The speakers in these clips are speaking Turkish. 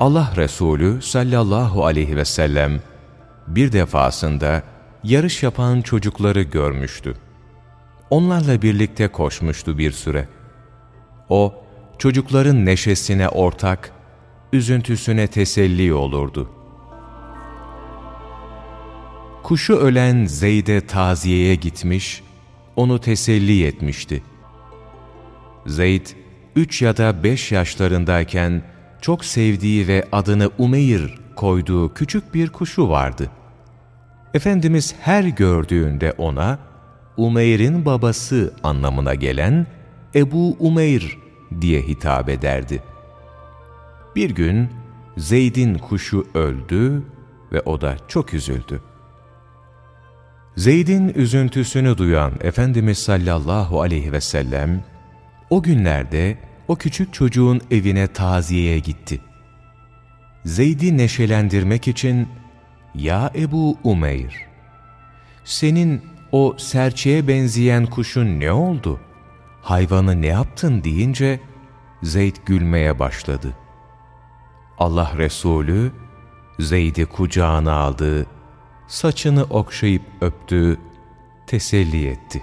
Allah Resulü sallallahu aleyhi ve sellem bir defasında yarış yapan çocukları görmüştü. Onlarla birlikte koşmuştu bir süre. O, çocukların neşesine ortak, üzüntüsüne teselli olurdu. Kuşu ölen Zeyd'e taziyeye gitmiş, onu teselli etmişti. Zeyd, üç ya da beş yaşlarındayken çok sevdiği ve adını Umeyr koyduğu küçük bir kuşu vardı. Efendimiz her gördüğünde ona, Umeyr'in babası anlamına gelen Ebu Umeyr diye hitap ederdi. Bir gün Zeyd'in kuşu öldü ve o da çok üzüldü. Zeyd'in üzüntüsünü duyan Efendimiz sallallahu aleyhi ve sellem, o günlerde o küçük çocuğun evine taziyeye gitti. Zeyd'i neşelendirmek için, ''Ya Ebu Umeyr, senin o serçeye benzeyen kuşun ne oldu? Hayvanı ne yaptın?'' deyince, Zeyd gülmeye başladı. Allah Resulü, Zeyd'i kucağına aldı, saçını okşayıp öptü, teselli etti.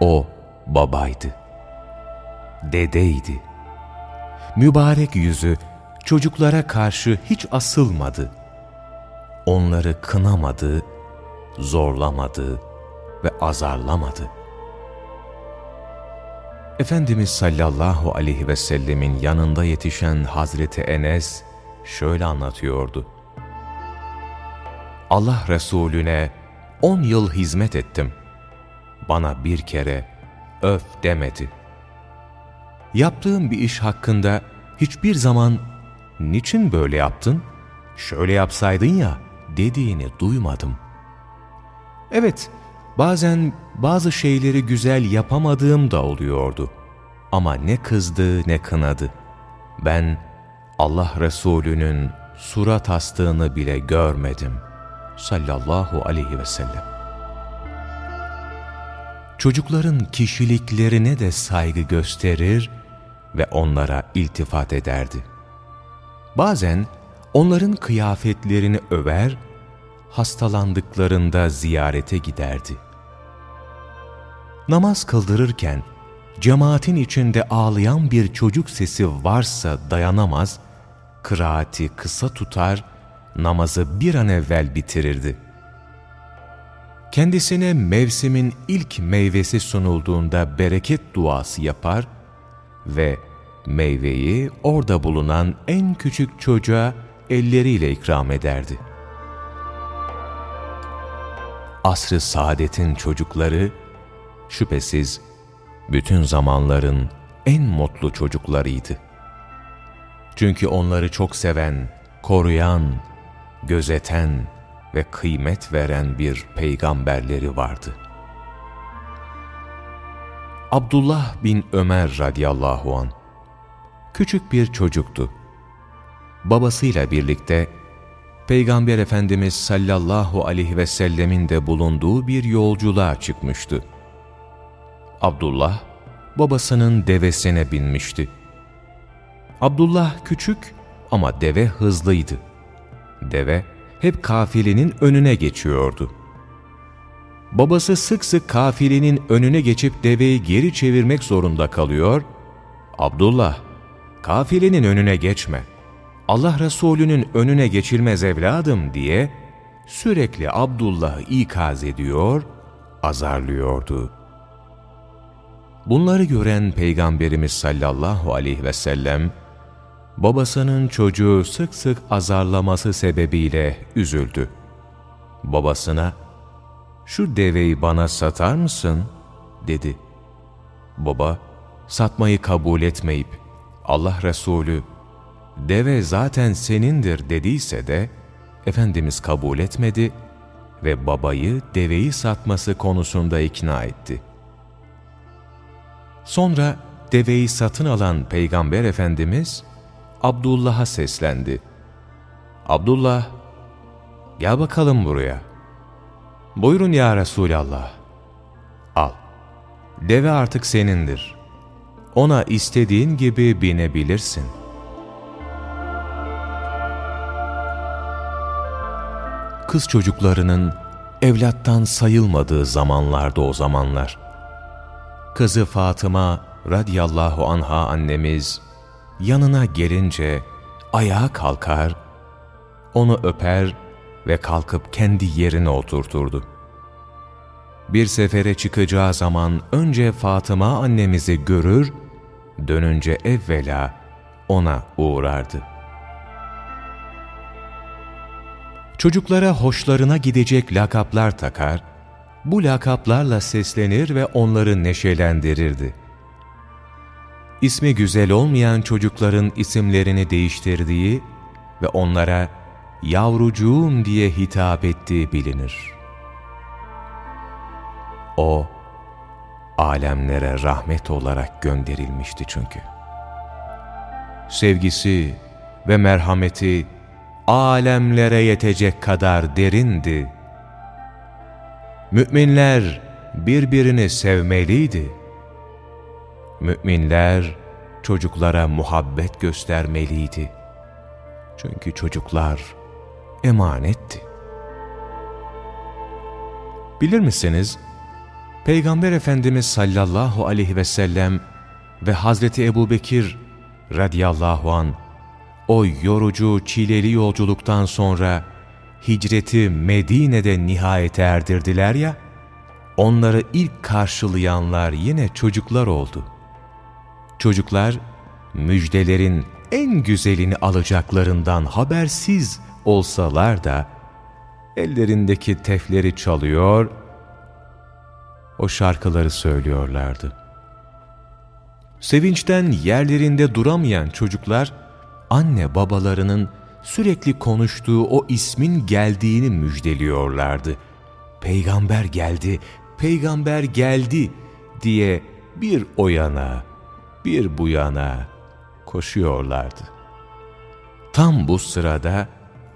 O babaydı, dedeydi. Mübarek yüzü çocuklara karşı hiç asılmadı. Onları kınamadı, zorlamadı ve azarlamadı. Efendimiz sallallahu aleyhi ve sellemin yanında yetişen Hazreti Enes şöyle anlatıyordu. Allah Resulüne on yıl hizmet ettim. Bana bir kere öf demedi. Yaptığım bir iş hakkında hiçbir zaman niçin böyle yaptın, şöyle yapsaydın ya dediğini duymadım. Evet, bazen bazı şeyleri güzel yapamadığım da oluyordu. Ama ne kızdı ne kınadı. Ben Allah Resulü'nün surat astığını bile görmedim. Sallallahu aleyhi ve sellem. Çocukların kişiliklerine de saygı gösterir ve onlara iltifat ederdi. Bazen onların kıyafetlerini över, hastalandıklarında ziyarete giderdi. Namaz kıldırırken, cemaatin içinde ağlayan bir çocuk sesi varsa dayanamaz, kıraati kısa tutar, namazı bir an evvel bitirirdi. Kendisine mevsimin ilk meyvesi sunulduğunda bereket duası yapar ve meyveyi orada bulunan en küçük çocuğa elleriyle ikram ederdi. Asr-ı saadetin çocukları, şüphesiz bütün zamanların en mutlu çocuklarıydı. Çünkü onları çok seven, koruyan, gözeten ve kıymet veren bir peygamberleri vardı. Abdullah bin Ömer radıyallahu an küçük bir çocuktu. Babasıyla birlikte Peygamber Efendimiz sallallahu aleyhi ve sellemin de bulunduğu bir yolculuğa çıkmıştı. Abdullah, babasının devesine binmişti. Abdullah küçük ama deve hızlıydı. Deve hep kafilenin önüne geçiyordu. Babası sık sık kafilenin önüne geçip deveyi geri çevirmek zorunda kalıyor. Abdullah, kafilenin önüne geçme. Allah Resulü'nün önüne geçilmez evladım diye sürekli Abdullah'ı ikaz ediyor, azarlıyordu. Bunları gören Peygamberimiz sallallahu aleyhi ve sellem, babasının çocuğu sık sık azarlaması sebebiyle üzüldü. Babasına, şu deveyi bana satar mısın? dedi. Baba, satmayı kabul etmeyip, Allah Resulü, deve zaten senindir dediyse de, Efendimiz kabul etmedi ve babayı deveyi satması konusunda ikna etti. Sonra deveyi satın alan Peygamber Efendimiz, Abdullah'a seslendi. Abdullah, gel bakalım buraya. Buyurun ya Resulallah. Al, deve artık senindir. ona istediğin gibi binebilirsin. Kız çocuklarının evlattan sayılmadığı zamanlarda o zamanlar. Kızı Fatıma radiyallahu anha annemiz yanına gelince ayağa kalkar, onu öper ve kalkıp kendi yerine oturturdu. Bir sefere çıkacağı zaman önce Fatıma annemizi görür, dönünce evvela ona uğrardı. Çocuklara hoşlarına gidecek lakaplar takar, bu lakaplarla seslenir ve onları neşelendirirdi. İsmi güzel olmayan çocukların isimlerini değiştirdiği ve onlara yavrucuğum diye hitap ettiği bilinir. O, alemlere rahmet olarak gönderilmişti çünkü. Sevgisi ve merhameti alemlere yetecek kadar derindi. Müminler birbirini sevmeliydi. Müminler çocuklara muhabbet göstermeliydi. Çünkü çocuklar emanetti. Bilir misiniz? Peygamber Efendimiz sallallahu aleyhi ve sellem ve Hazreti Ebu Bekir radiyallahu an o yorucu çileli yolculuktan sonra hicreti Medine'de nihayete erdirdiler ya, onları ilk karşılayanlar yine çocuklar oldu. Çocuklar müjdelerin en güzelini alacaklarından habersiz olsalar da ellerindeki tefleri çalıyor, o şarkıları söylüyorlardı. Sevinçten yerlerinde duramayan çocuklar, anne babalarının sürekli konuştuğu o ismin geldiğini müjdeliyorlardı. Peygamber geldi, peygamber geldi diye bir o yana, bir bu yana koşuyorlardı. Tam bu sırada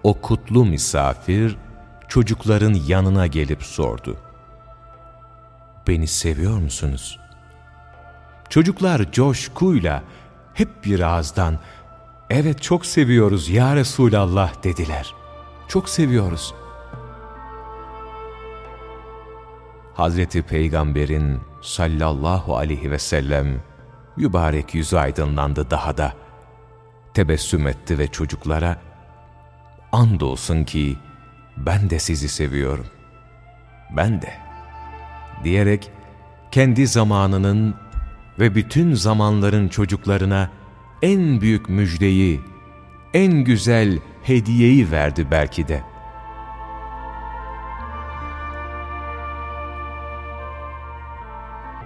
o kutlu misafir çocukların yanına gelip sordu. Beni seviyor musunuz? Çocuklar coşkuyla hep bir ağızdan evet çok seviyoruz ya Resulallah dediler. Çok seviyoruz. Hazreti Peygamber'in sallallahu aleyhi ve sellem mübarek yüzü aydınlandı daha da. Tebessüm etti ve çocuklara, andolsun ki ben de sizi seviyorum. Ben de. Diyerek kendi zamanının ve bütün zamanların çocuklarına en büyük müjdeyi, en güzel hediyeyi verdi belki de.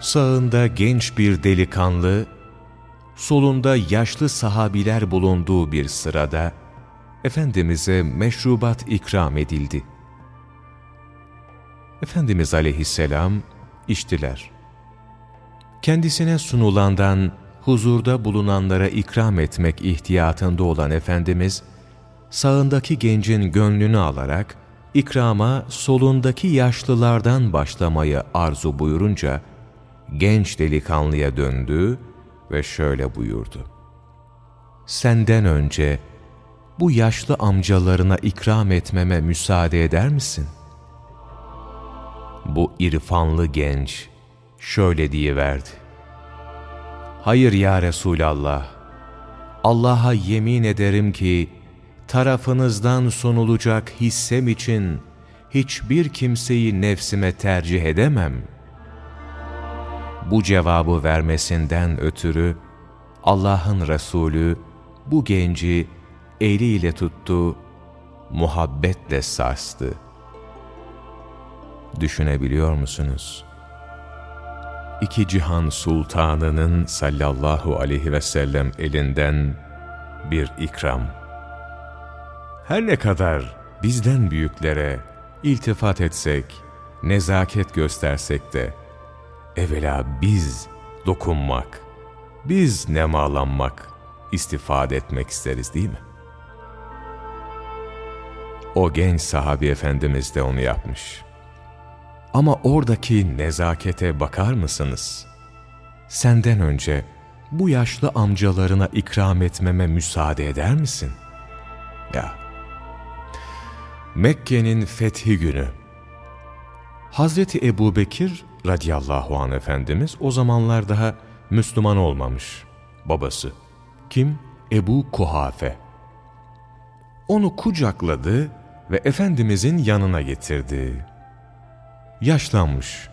Sağında genç bir delikanlı, solunda yaşlı sahabiler bulunduğu bir sırada, Efendimiz'e meşrubat ikram edildi. Efendimiz aleyhisselam içtiler. Kendisine sunulandan huzurda bulunanlara ikram etmek ihtiyatında olan Efendimiz, sağındaki gencin gönlünü alarak ikrama solundaki yaşlılardan başlamayı arzu buyurunca, genç delikanlıya döndü ve şöyle buyurdu. Senden önce bu yaşlı amcalarına ikram etmeme müsaade eder misin? Bu irfanlı genç şöyle diye verdi. Hayır ya Resulallah, Allah'a yemin ederim ki tarafınızdan sunulacak hissem için hiçbir kimseyi nefsime tercih edemem. Bu cevabı vermesinden ötürü Allah'ın Resulü bu genci eliyle tuttu, muhabbetle sarstı. Düşünebiliyor musunuz? İki cihan sultanının sallallahu aleyhi ve sellem elinden bir ikram. Her ne kadar bizden büyüklere iltifat etsek, nezaket göstersek de, evvela biz dokunmak, biz nemalanmak, istifade etmek isteriz değil mi? O genç sahabi efendimiz de onu yapmış. Ama oradaki nezakete bakar mısınız? Senden önce bu yaşlı amcalarına ikram etmeme müsaade eder misin? Ya, Mekke'nin fethi günü, Hazreti Ebu Bekir radiyallahu anh Efendimiz o zamanlar daha Müslüman olmamış babası. Kim? Ebu Kuhafe. Onu kucakladı ve Efendimizin yanına getirdi. Yaşlanmış,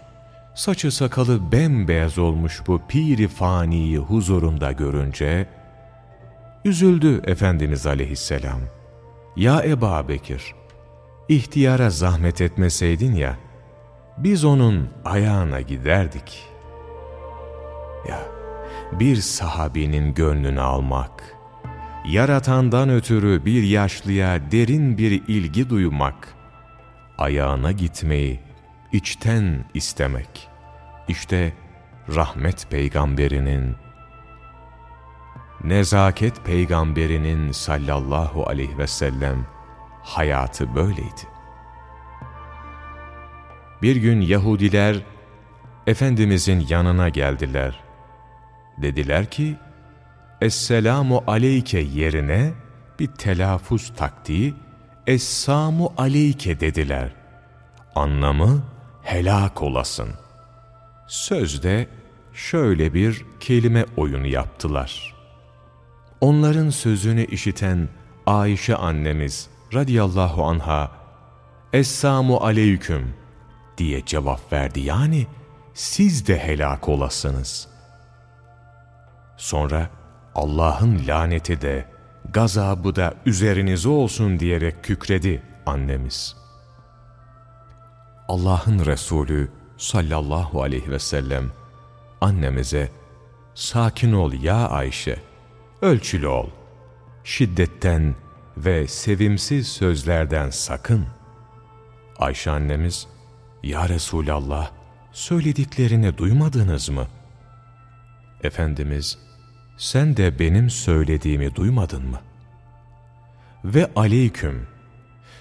saçı sakalı bembeyaz olmuş bu piri faniyi huzurunda görünce, üzüldü Efendimiz aleyhisselam. Ya Eba Bekir, ihtiyara zahmet etmeseydin ya, biz onun ayağına giderdik. Ya, bir sahabinin gönlünü almak, yaratandan ötürü bir yaşlıya derin bir ilgi duymak, ayağına gitmeyi içten istemek. İşte rahmet peygamberinin, nezaket peygamberinin sallallahu aleyhi ve sellem hayatı böyleydi. Bir gün Yahudiler Efendimizin yanına geldiler. Dediler ki, Esselamu aleyke yerine bir telaffuz taktiği Essamu aleyke dediler. Anlamı helak olasın. Sözde şöyle bir kelime oyunu yaptılar. Onların sözünü işiten Ayşe annemiz radiyallahu anha Essamu aleyküm diye cevap verdi. Yani siz de helak olasınız. Sonra Allah'ın laneti de gazabı da üzerinize olsun diyerek kükredi annemiz. Allah'ın Resulü sallallahu aleyhi ve sellem annemize sakin ol ya Ayşe, ölçülü ol, şiddetten ve sevimsiz sözlerden sakın. Ayşe annemiz, Ya Resulallah, söylediklerini duymadınız mı? Efendimiz, sen de benim söylediğimi duymadın mı? Ve aleyküm,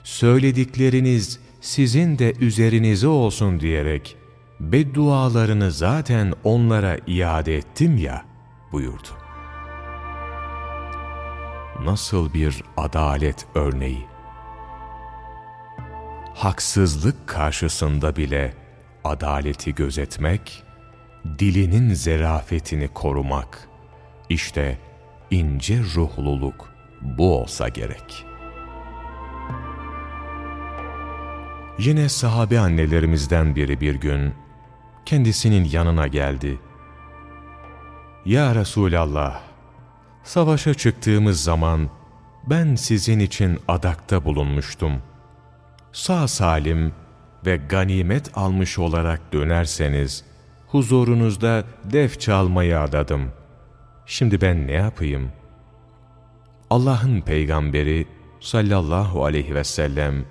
söyledikleriniz sizin de üzerinize olsun diyerek beddualarını zaten onlara iade ettim ya buyurdu. Nasıl bir adalet örneği! Haksızlık karşısında bile adaleti gözetmek, dilinin zerafetini korumak, işte ince ruhluluk bu olsa gerek.'' Yine sahabe annelerimizden biri bir gün kendisinin yanına geldi. Ya Resulallah, savaşa çıktığımız zaman ben sizin için adakta bulunmuştum. Sağ salim ve ganimet almış olarak dönerseniz, huzurunuzda def çalmayı adadım. Şimdi ben ne yapayım? Allah'ın peygamberi sallallahu aleyhi ve sellem,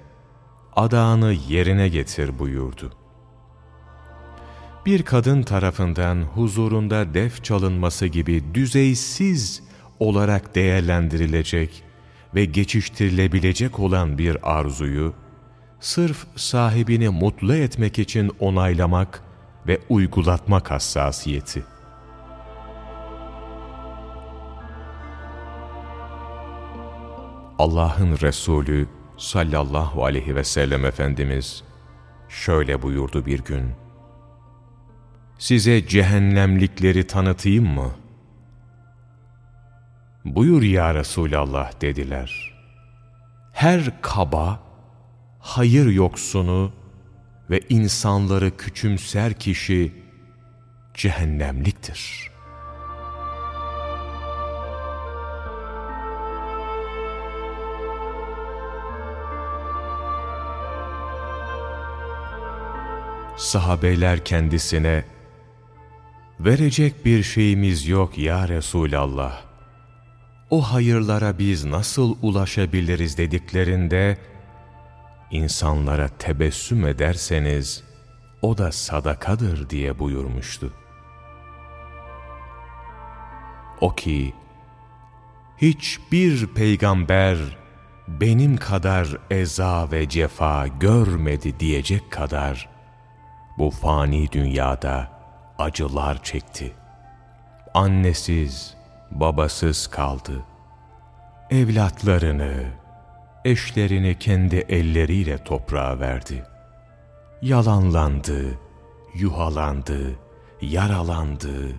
adağını yerine getir buyurdu. Bir kadın tarafından huzurunda def çalınması gibi düzeysiz olarak değerlendirilecek ve geçiştirilebilecek olan bir arzuyu, sırf sahibini mutlu etmek için onaylamak ve uygulatmak hassasiyeti. Allah'ın Resulü sallallahu aleyhi ve sellem Efendimiz şöyle buyurdu bir gün. Size cehennemlikleri tanıtayım mı? Buyur ya Resulallah dediler. Her kaba, hayır yoksunu ve insanları küçümser kişi cehennemliktir.'' sahabeler kendisine verecek bir şeyimiz yok ya Resulallah. O hayırlara biz nasıl ulaşabiliriz dediklerinde insanlara tebessüm ederseniz o da sadakadır diye buyurmuştu. O ki hiçbir peygamber benim kadar eza ve cefa görmedi diyecek kadar bu fani dünyada acılar çekti. annesiz, babasız kaldı. Evlatlarını, eşlerini kendi elleriyle toprağa verdi. Yalanlandı, yuhalandı, yaralandı,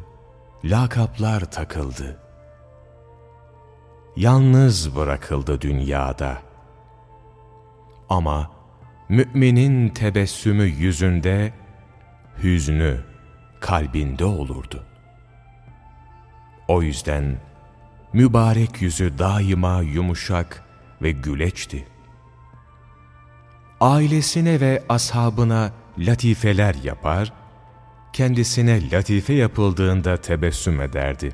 lakaplar takıldı. Yalnız bırakıldı dünyada. Ama müminin tebessümü yüzünde, hüznü kalbinde olurdu. O yüzden mübarek yüzü daima yumuşak ve güleçti. Ailesine ve ashabına latifeler yapar, kendisine latife yapıldığında tebessüm ederdi.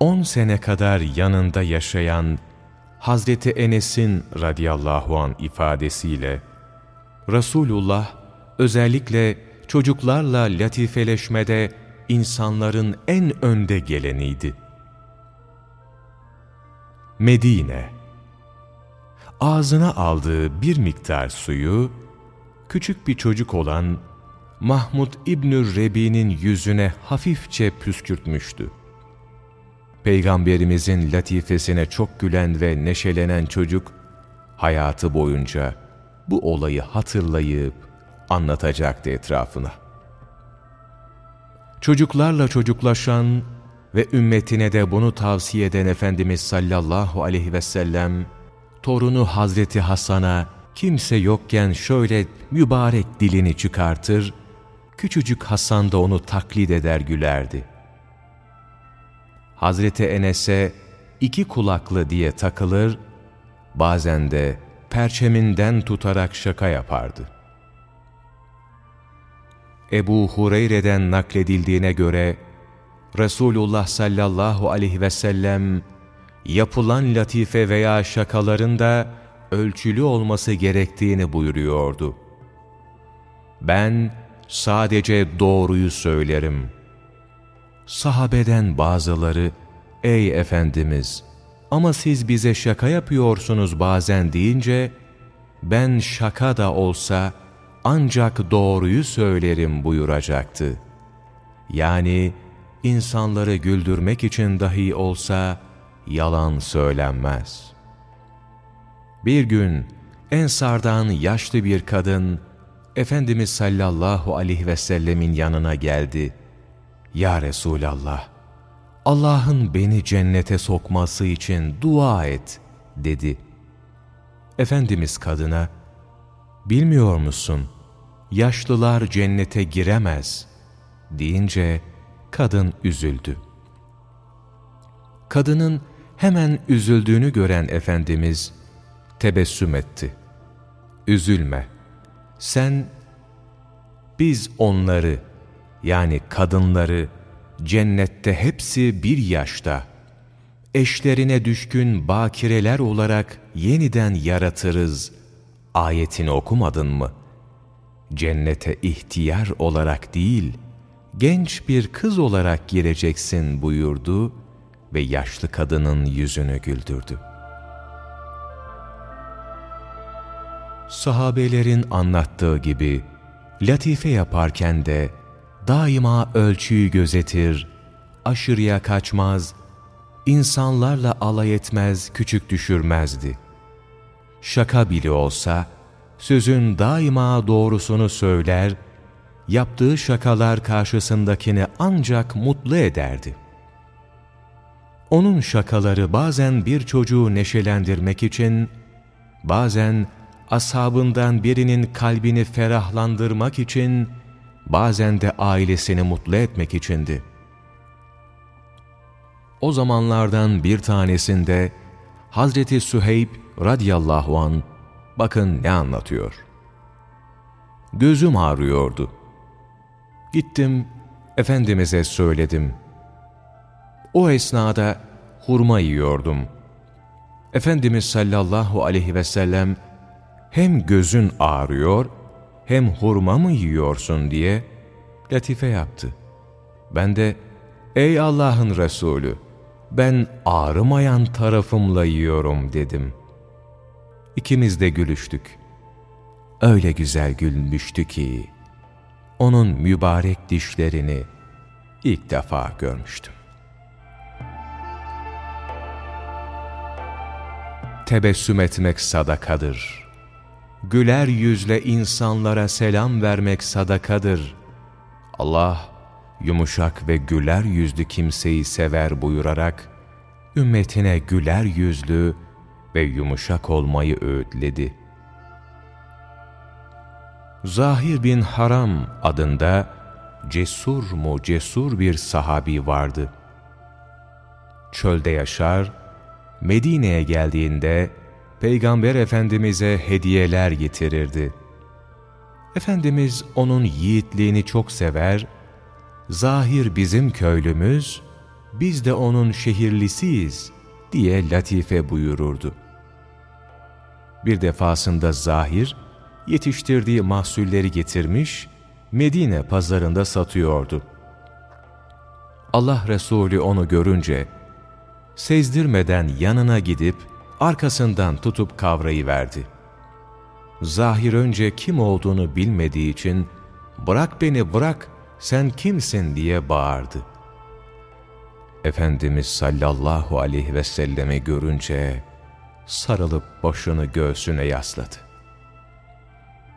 On sene kadar yanında yaşayan Hazreti Enes'in radıyallahu an ifadesiyle Resulullah özellikle çocuklarla latifeleşmede insanların en önde geleniydi. Medine Ağzına aldığı bir miktar suyu, küçük bir çocuk olan Mahmud İbnü Rebi'nin yüzüne hafifçe püskürtmüştü. Peygamberimizin latifesine çok gülen ve neşelenen çocuk, hayatı boyunca bu olayı hatırlayıp anlatacaktı etrafına. Çocuklarla çocuklaşan ve ümmetine de bunu tavsiye eden Efendimiz sallallahu aleyhi ve sellem, torunu Hazreti Hasan'a kimse yokken şöyle mübarek dilini çıkartır, küçücük Hasan da onu taklit eder gülerdi. Hazreti Enes'e iki kulaklı diye takılır, bazen de perçeminden tutarak şaka yapardı. Ebu Hureyre'den nakledildiğine göre Resulullah sallallahu aleyhi ve sellem yapılan latife veya şakaların da ölçülü olması gerektiğini buyuruyordu. Ben sadece doğruyu söylerim. Sahabeden bazıları, ey Efendimiz ama siz bize şaka yapıyorsunuz bazen deyince, ben şaka da olsa ancak doğruyu söylerim buyuracaktı. Yani insanları güldürmek için dahi olsa yalan söylenmez. Bir gün Ensardan yaşlı bir kadın Efendimiz sallallahu aleyhi ve sellemin yanına geldi. Ya Resulallah, Allah'ın beni cennete sokması için dua et dedi. Efendimiz kadına, bilmiyor musun, yaşlılar cennete giremez deyince kadın üzüldü. Kadının hemen üzüldüğünü gören Efendimiz tebessüm etti. Üzülme, sen biz onları yani kadınları cennette hepsi bir yaşta eşlerine düşkün bakireler olarak yeniden yaratırız ayetini okumadın mı? Cennete ihtiyar olarak değil, genç bir kız olarak gireceksin buyurdu ve yaşlı kadının yüzünü güldürdü. Sahabelerin anlattığı gibi latife yaparken de daima ölçüyü gözetir, aşırıya kaçmaz, insanlarla alay etmez, küçük düşürmezdi. Şaka bile olsa, sözün daima doğrusunu söyler, yaptığı şakalar karşısındakini ancak mutlu ederdi. Onun şakaları bazen bir çocuğu neşelendirmek için, bazen ashabından birinin kalbini ferahlandırmak için, bazen de ailesini mutlu etmek içindi. O zamanlardan bir tanesinde Hazreti Süheyb radıyallahu an bakın ne anlatıyor. Gözüm ağrıyordu. Gittim, Efendimiz'e söyledim. O esnada hurma yiyordum. Efendimiz sallallahu aleyhi ve sellem hem gözün ağrıyor hem hurma mı yiyorsun diye latife yaptı. Ben de ey Allah'ın Resulü ben ağrımayan tarafımla yiyorum dedim. İkimiz de gülüştük. Öyle güzel gülmüştü ki onun mübarek dişlerini ilk defa görmüştüm. Tebessüm etmek sadakadır. Güler yüzle insanlara selam vermek sadakadır. Allah, yumuşak ve güler yüzlü kimseyi sever buyurarak, ümmetine güler yüzlü ve yumuşak olmayı öğütledi. Zahir bin Haram adında cesur mu cesur bir sahabi vardı. Çölde yaşar, Medine'ye geldiğinde Peygamber Efendimiz'e hediyeler getirirdi. Efendimiz onun yiğitliğini çok sever, zahir bizim köylümüz, biz de onun şehirlisiyiz diye latife buyururdu. Bir defasında zahir, yetiştirdiği mahsulleri getirmiş, Medine pazarında satıyordu. Allah Resulü onu görünce, sezdirmeden yanına gidip, arkasından tutup kavrayı verdi. Zahir önce kim olduğunu bilmediği için, bırak beni bırak, sen kimsin diye bağırdı. Efendimiz sallallahu aleyhi ve sellemi görünce, sarılıp başını göğsüne yasladı.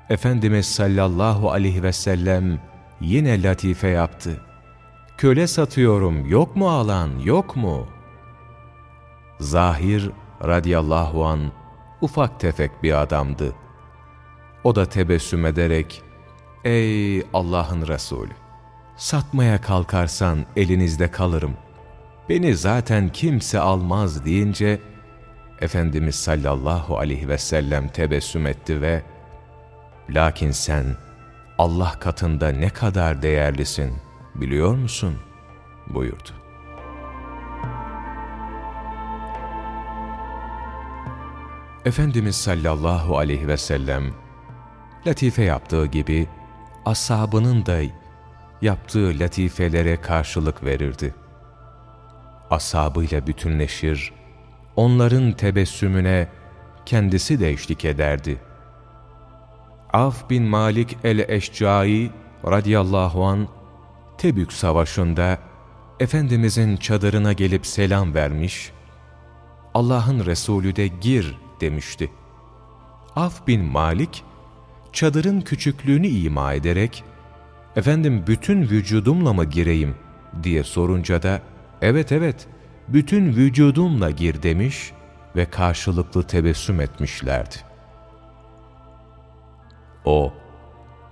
Efendimiz sallallahu aleyhi ve sellem yine latife yaptı. Köle satıyorum, yok mu alan, yok mu? Zahir radiyallahu an ufak tefek bir adamdı. O da tebessüm ederek, Ey Allah'ın Resulü! Satmaya kalkarsan elinizde kalırım. Beni zaten kimse almaz deyince, Efendimiz sallallahu aleyhi ve sellem tebessüm etti ve Lakin sen Allah katında ne kadar değerlisin biliyor musun? buyurdu. Efendimiz sallallahu aleyhi ve sellem latife yaptığı gibi ashabının da yaptığı latifelere karşılık verirdi. Ashabıyla bütünleşir, onların tebessümüne kendisi de eşlik ederdi. Af bin Malik el-Eşcai radıyallahu an Tebük Savaşı'nda Efendimizin çadırına gelip selam vermiş, Allah'ın Resulü de gir demişti. Af bin Malik, çadırın küçüklüğünü ima ederek, efendim bütün vücudumla mı gireyim diye sorunca da, evet evet, bütün vücudumla gir demiş ve karşılıklı tebessüm etmişlerdi. O,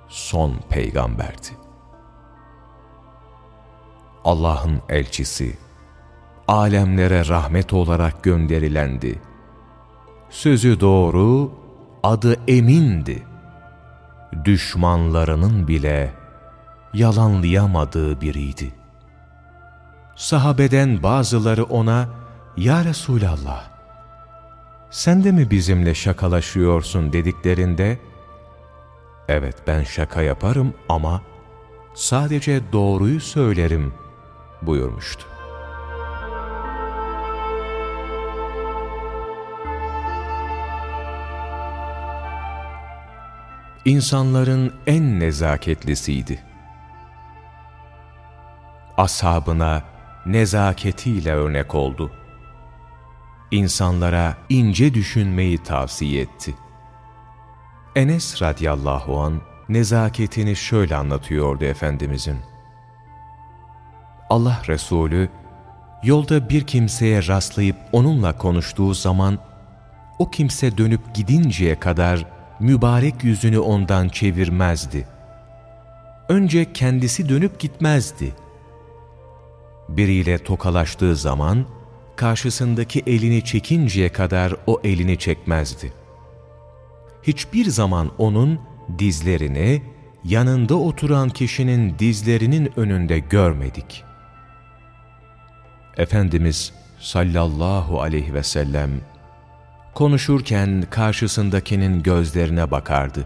son peygamberdi. Allah'ın elçisi, alemlere rahmet olarak gönderilendi. Sözü doğru, adı emindi. Düşmanlarının bile yalanlayamadığı biriydi. Sahabeden bazıları ona, Ya Resulallah, sen de mi bizimle şakalaşıyorsun dediklerinde, evet ben şaka yaparım ama sadece doğruyu söylerim buyurmuştu. İnsanların en nezaketlisiydi. Ashabına nezaketiyle örnek oldu. İnsanlara ince düşünmeyi tavsiye etti. Enes radıyallahu an nezaketini şöyle anlatıyordu Efendimizin. Allah Resulü yolda bir kimseye rastlayıp onunla konuştuğu zaman o kimse dönüp gidinceye kadar mübarek yüzünü ondan çevirmezdi. Önce kendisi dönüp gitmezdi. Biriyle tokalaştığı zaman karşısındaki elini çekinceye kadar o elini çekmezdi.'' Hiçbir zaman onun dizlerini yanında oturan kişinin dizlerinin önünde görmedik. Efendimiz sallallahu aleyhi ve sellem konuşurken karşısındakinin gözlerine bakardı.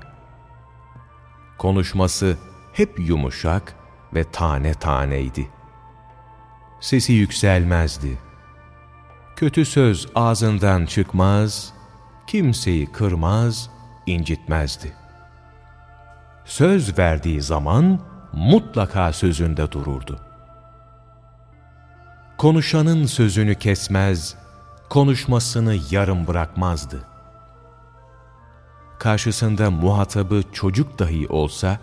Konuşması hep yumuşak ve tane taneydi. Sesi yükselmezdi. Kötü söz ağzından çıkmaz, kimseyi kırmaz, incitmezdi. Söz verdiği zaman mutlaka sözünde dururdu. konuşanın sözünü kesmez, konuşmasını yarım bırakmazdı. Karşısında muhatabı çocuk dahi olsa,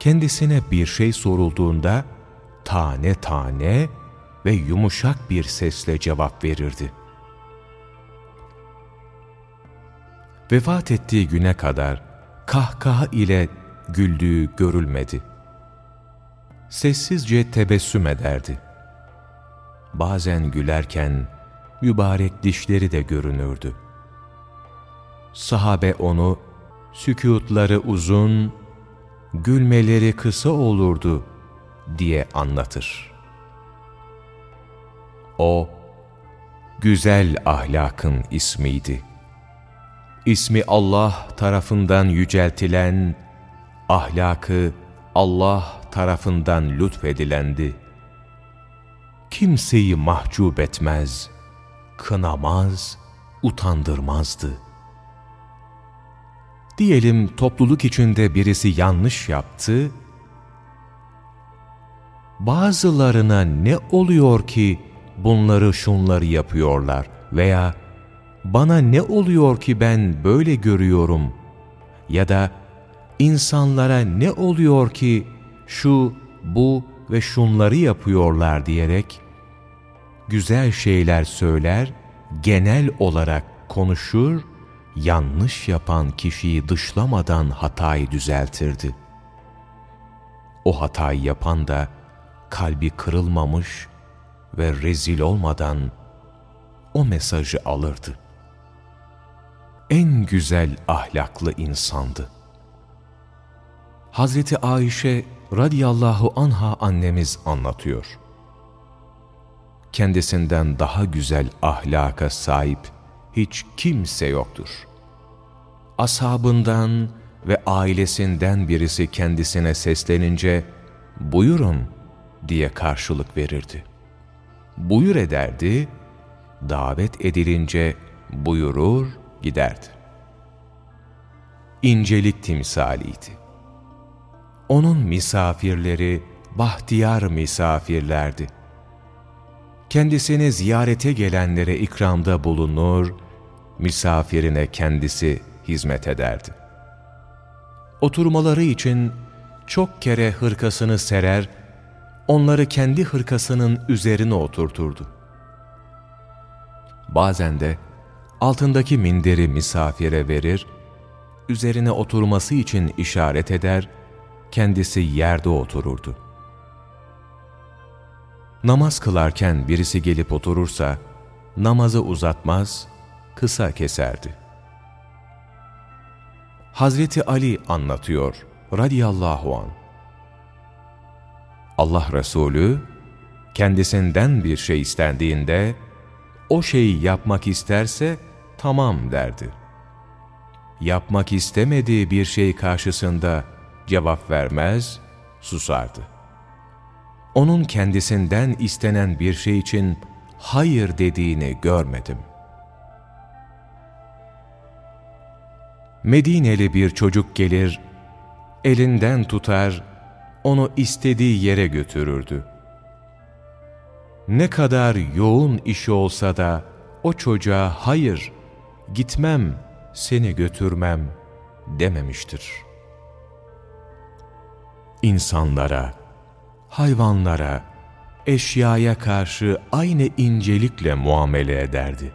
kendisine bir şey sorulduğunda tane tane ve yumuşak bir sesle cevap verirdi. Vefat ettiği güne kadar kahkaha ile güldüğü görülmedi. Sessizce tebessüm ederdi. Bazen gülerken mübarek dişleri de görünürdü. Sahabe onu sükutları uzun, gülmeleri kısa olurdu diye anlatır. O, güzel ahlakın ismiydi. İsmi Allah tarafından yüceltilen, ahlakı Allah tarafından lütfedilendi. Kimseyi mahcup etmez, kınamaz, utandırmazdı. Diyelim topluluk içinde birisi yanlış yaptı, bazılarına ne oluyor ki bunları şunları yapıyorlar veya bana ne oluyor ki ben böyle görüyorum ya da insanlara ne oluyor ki şu, bu ve şunları yapıyorlar diyerek güzel şeyler söyler, genel olarak konuşur, yanlış yapan kişiyi dışlamadan hatayı düzeltirdi. O hatayı yapan da kalbi kırılmamış ve rezil olmadan o mesajı alırdı. En güzel ahlaklı insandı. Hazreti Ayşe radiyallahu anha annemiz anlatıyor. Kendisinden daha güzel ahlaka sahip hiç kimse yoktur. Ashabından ve ailesinden birisi kendisine seslenince, buyurun diye karşılık verirdi. Buyur ederdi, davet edilince buyurur giderdi. İncelik timsaliydi. Onun misafirleri bahtiyar misafirlerdi. Kendisini ziyarete gelenlere ikramda bulunur, misafirine kendisi hizmet ederdi. Oturmaları için çok kere hırkasını serer, onları kendi hırkasının üzerine oturturdu. Bazen de altındaki minderi misafire verir, üzerine oturması için işaret eder, kendisi yerde otururdu. Namaz kılarken birisi gelip oturursa, namazı uzatmaz, kısa keserdi. Hazreti Ali anlatıyor radiyallahu an. Allah Resulü kendisinden bir şey istendiğinde o şeyi yapmak isterse tamam derdi. Yapmak istemediği bir şey karşısında cevap vermez, susardı. Onun kendisinden istenen bir şey için hayır dediğini görmedim. Medineli bir çocuk gelir, elinden tutar, onu istediği yere götürürdü. Ne kadar yoğun işi olsa da o çocuğa hayır, gitmem, seni götürmem dememiştir insanlara, hayvanlara, eşyaya karşı aynı incelikle muamele ederdi.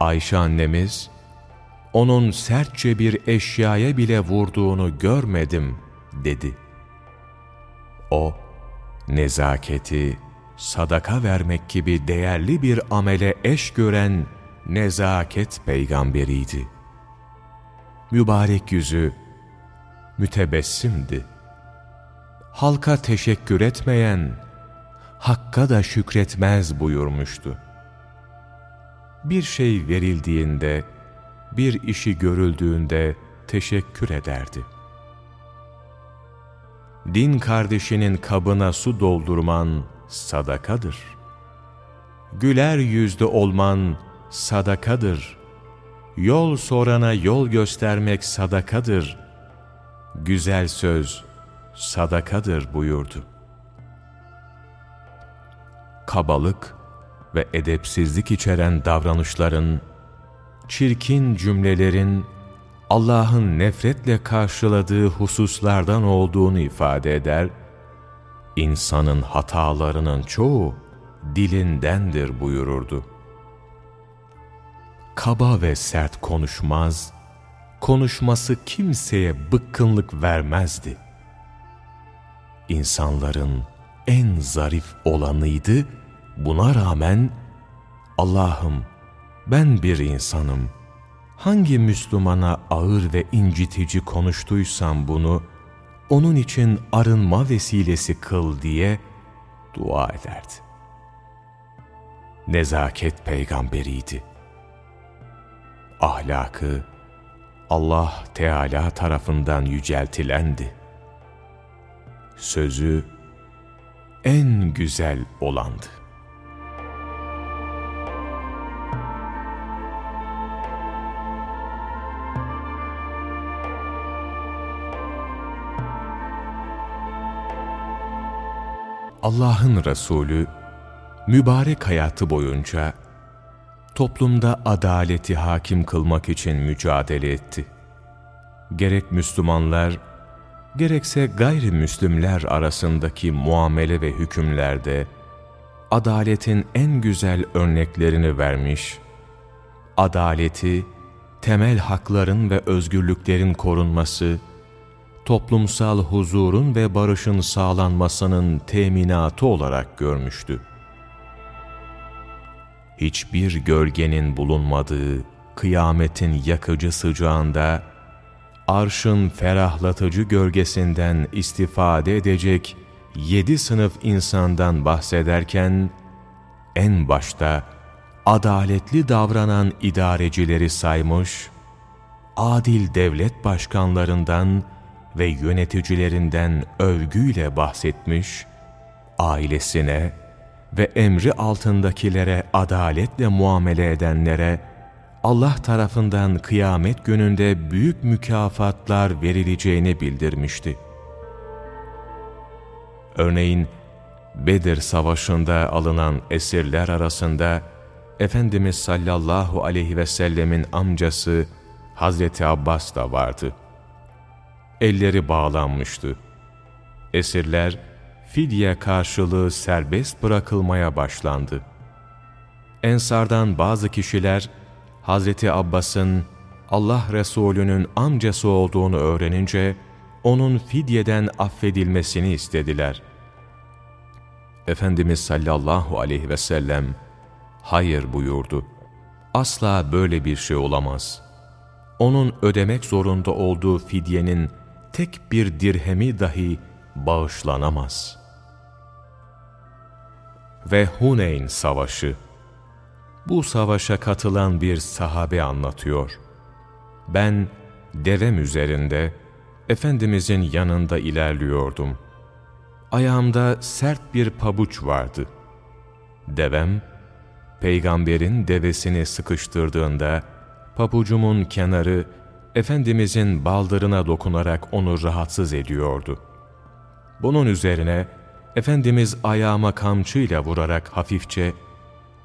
Ayşe annemiz, onun sertçe bir eşyaya bile vurduğunu görmedim, dedi. O, nezaketi, sadaka vermek gibi değerli bir amele eş gören nezaket peygamberiydi. Mübarek yüzü, mütebessimdi. Halka teşekkür etmeyen, Hakk'a da şükretmez buyurmuştu. Bir şey verildiğinde, bir işi görüldüğünde teşekkür ederdi. Din kardeşinin kabına su doldurman sadakadır. Güler yüzlü olman sadakadır. Yol sorana yol göstermek sadakadır güzel söz sadakadır buyurdu. kabalık ve edepsizlik içeren davranışların, çirkin cümlelerin Allah'ın nefretle karşıladığı hususlardan olduğunu ifade eder, insanın hatalarının çoğu dilindendir buyururdu. Kaba ve sert konuşmaz, konuşması kimseye bıkkınlık vermezdi. İnsanların en zarif olanıydı, buna rağmen Allah'ım ben bir insanım, hangi Müslümana ağır ve incitici konuştuysam bunu, onun için arınma vesilesi kıl diye dua ederdi. Nezaket peygamberiydi. Ahlakı Allah Teala tarafından yüceltilendi. Sözü en güzel olandı. Allah'ın Resulü mübarek hayatı boyunca toplumda adaleti hakim kılmak için mücadele etti. Gerek Müslümanlar, gerekse gayrimüslimler arasındaki muamele ve hükümlerde adaletin en güzel örneklerini vermiş, adaleti, temel hakların ve özgürlüklerin korunması, toplumsal huzurun ve barışın sağlanmasının teminatı olarak görmüştü. Hiçbir gölgenin bulunmadığı kıyametin yakıcı sıcağında, arşın ferahlatıcı gölgesinden istifade edecek yedi sınıf insandan bahsederken, en başta adaletli davranan idarecileri saymış, adil devlet başkanlarından ve yöneticilerinden övgüyle bahsetmiş, ailesine ve emri altındakilere adaletle muamele edenlere Allah tarafından kıyamet gününde büyük mükafatlar verileceğini bildirmişti. Örneğin Bedir Savaşı'nda alınan esirler arasında Efendimiz sallallahu aleyhi ve sellemin amcası Hazreti Abbas da vardı. Elleri bağlanmıştı. Esirler fidye karşılığı serbest bırakılmaya başlandı. Ensardan bazı kişiler Hazreti Abbas'ın Allah Resulü'nün amcası olduğunu öğrenince onun fidyeden affedilmesini istediler. Efendimiz sallallahu aleyhi ve sellem hayır buyurdu. Asla böyle bir şey olamaz. Onun ödemek zorunda olduğu fidyenin tek bir dirhemi dahi bağışlanamaz. Ve Huneyn Savaşı Bu savaşa katılan bir sahabe anlatıyor. Ben devem üzerinde Efendimizin yanında ilerliyordum. Ayağımda sert bir pabuç vardı. Devem, peygamberin devesini sıkıştırdığında pabucumun kenarı Efendimizin baldırına dokunarak onu rahatsız ediyordu. Bunun üzerine Efendimiz ayağıma kamçıyla vurarak hafifçe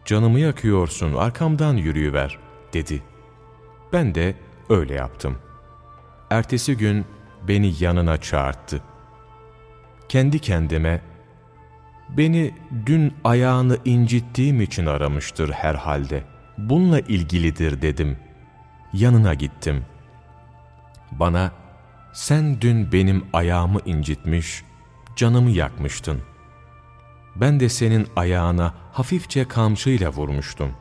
''Canımı yakıyorsun, arkamdan yürüyüver.'' dedi. Ben de öyle yaptım. Ertesi gün beni yanına çağırttı. Kendi kendime ''Beni dün ayağını incittiğim için aramıştır herhalde. Bununla ilgilidir.'' dedim. Yanına gittim. Bana ''Sen dün benim ayağımı incitmiş, canımı yakmıştın. Ben de senin ayağına hafifçe kamçıyla vurmuştum.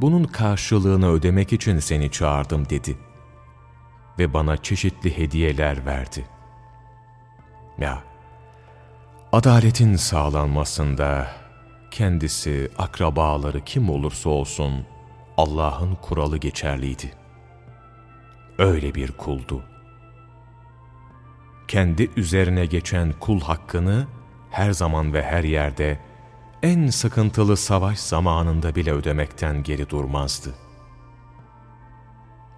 Bunun karşılığını ödemek için seni çağırdım dedi. Ve bana çeşitli hediyeler verdi. Ya, adaletin sağlanmasında kendisi, akrabaları kim olursa olsun Allah'ın kuralı geçerliydi. Öyle bir kuldu kendi üzerine geçen kul hakkını her zaman ve her yerde en sıkıntılı savaş zamanında bile ödemekten geri durmazdı.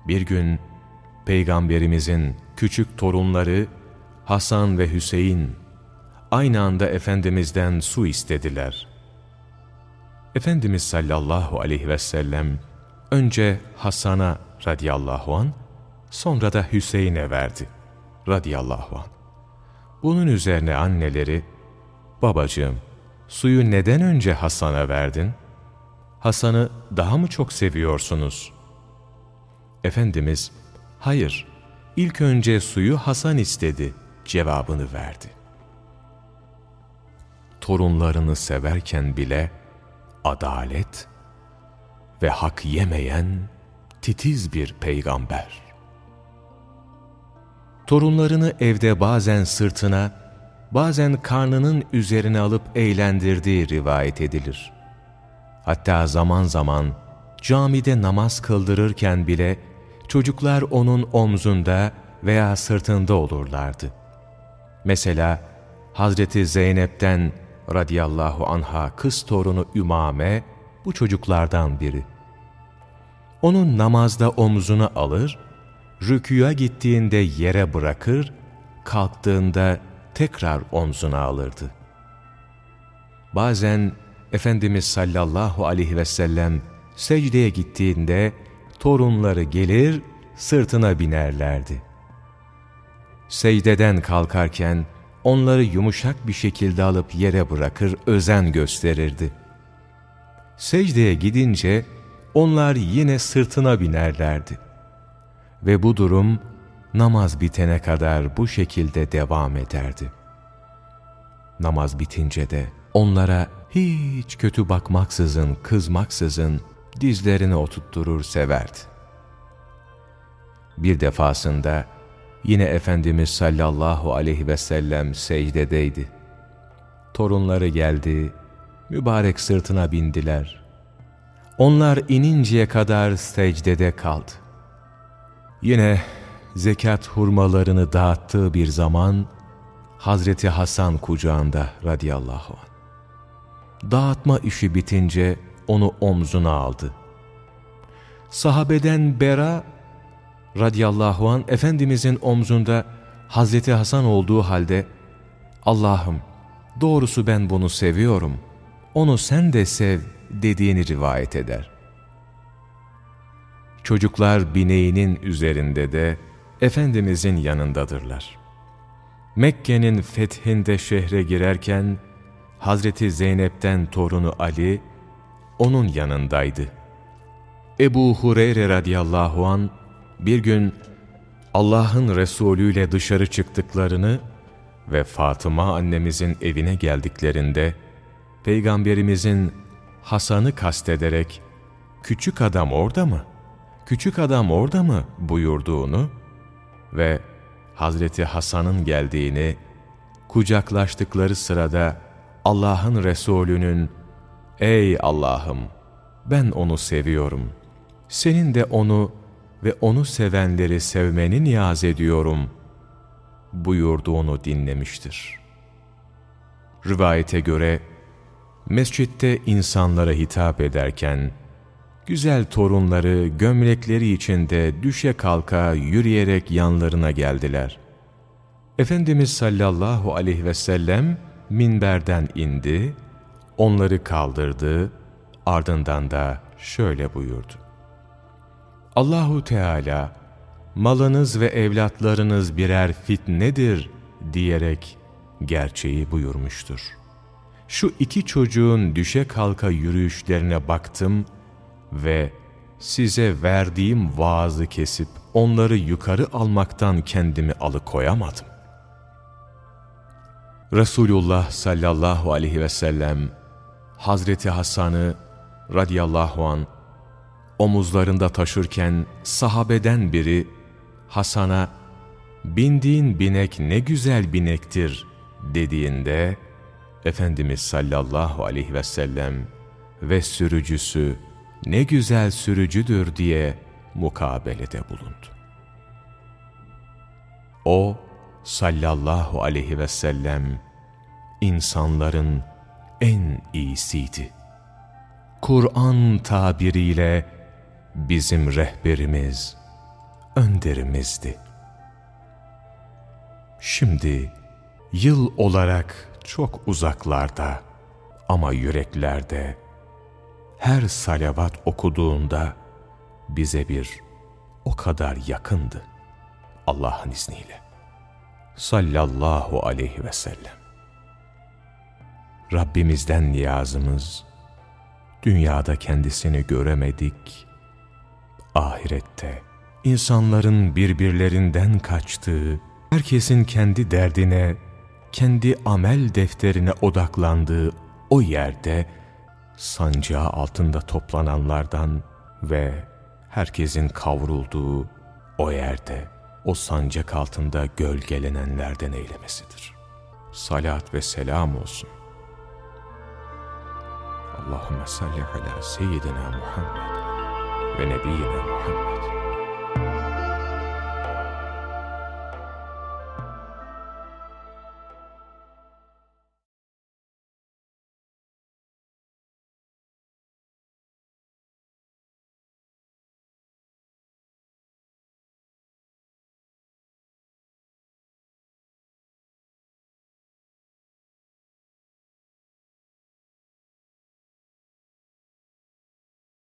Bir gün Peygamberimizin küçük torunları Hasan ve Hüseyin aynı anda Efendimiz'den su istediler. Efendimiz sallallahu aleyhi ve sellem önce Hasan'a radiyallahu an, sonra da Hüseyin'e verdi radiyallahu an. Bunun üzerine anneleri, babacığım suyu neden önce Hasan'a verdin? Hasan'ı daha mı çok seviyorsunuz? Efendimiz, hayır, ilk önce suyu Hasan istedi cevabını verdi. Torunlarını severken bile adalet ve hak yemeyen titiz bir peygamber. Torunlarını evde bazen sırtına, bazen karnının üzerine alıp eğlendirdiği rivayet edilir. Hatta zaman zaman camide namaz kıldırırken bile çocuklar onun omzunda veya sırtında olurlardı. Mesela Hazreti Zeynep'ten radiyallahu anha kız torunu Ümame bu çocuklardan biri. Onun namazda omzuna alır, rüküya gittiğinde yere bırakır, kalktığında tekrar omzuna alırdı. Bazen Efendimiz sallallahu aleyhi ve sellem secdeye gittiğinde torunları gelir sırtına binerlerdi. Secdeden kalkarken onları yumuşak bir şekilde alıp yere bırakır özen gösterirdi. Secdeye gidince onlar yine sırtına binerlerdi. Ve bu durum namaz bitene kadar bu şekilde devam ederdi. Namaz bitince de onlara hiç kötü bakmaksızın, kızmaksızın dizlerini oturtturur severdi. Bir defasında yine Efendimiz sallallahu aleyhi ve sellem secdedeydi. Torunları geldi, mübarek sırtına bindiler. Onlar ininceye kadar secdede kaldı. Yine zekat hurmalarını dağıttığı bir zaman Hazreti Hasan kucağında radıyallahu anh. Dağıtma işi bitince onu omzuna aldı. Sahabeden Bera radıyallahu an Efendimizin omzunda Hazreti Hasan olduğu halde Allah'ım doğrusu ben bunu seviyorum, onu sen de sev dediğini rivayet eder. Çocuklar bineğinin üzerinde de Efendimizin yanındadırlar. Mekke'nin fethinde şehre girerken Hazreti Zeynep'ten torunu Ali onun yanındaydı. Ebu Hureyre radıyallahu an bir gün Allah'ın Resulü ile dışarı çıktıklarını ve Fatıma annemizin evine geldiklerinde Peygamberimizin Hasan'ı kastederek küçük adam orada mı? Küçük adam orada mı buyurduğunu ve Hazreti Hasan'ın geldiğini kucaklaştıkları sırada Allah'ın Resulü'nün Ey Allah'ım ben onu seviyorum. Senin de onu ve onu sevenleri sevmeni niyaz ediyorum buyurduğunu dinlemiştir. Rivayete göre mescitte insanlara hitap ederken güzel torunları gömlekleri içinde düşe kalka yürüyerek yanlarına geldiler. Efendimiz sallallahu aleyhi ve sellem minberden indi, onları kaldırdı, ardından da şöyle buyurdu. Allahu Teala malınız ve evlatlarınız birer fitnedir diyerek gerçeği buyurmuştur. Şu iki çocuğun düşe kalka yürüyüşlerine baktım ve size verdiğim vaazı kesip onları yukarı almaktan kendimi alıkoyamadım. Resulullah sallallahu aleyhi ve sellem Hazreti Hasan'ı radiyallahu an omuzlarında taşırken sahabeden biri Hasan'a bindiğin binek ne güzel binektir dediğinde Efendimiz sallallahu aleyhi ve sellem ve sürücüsü ne güzel sürücüdür diye mukabelede bulundu. O sallallahu aleyhi ve sellem insanların en iyisiydi. Kur'an tabiriyle bizim rehberimiz, önderimizdi. Şimdi yıl olarak çok uzaklarda ama yüreklerde her salavat okuduğunda bize bir o kadar yakındı Allah'ın izniyle. Sallallahu aleyhi ve sellem. Rabbimizden niyazımız, dünyada kendisini göremedik, ahirette insanların birbirlerinden kaçtığı, herkesin kendi derdine, kendi amel defterine odaklandığı o yerde, sancağı altında toplananlardan ve herkesin kavrulduğu o yerde, o sancak altında gölgelenenlerden eylemesidir. Salat ve selam olsun. Allahümme salli ala seyyidina Muhammed ve nebiyyina Muhammed.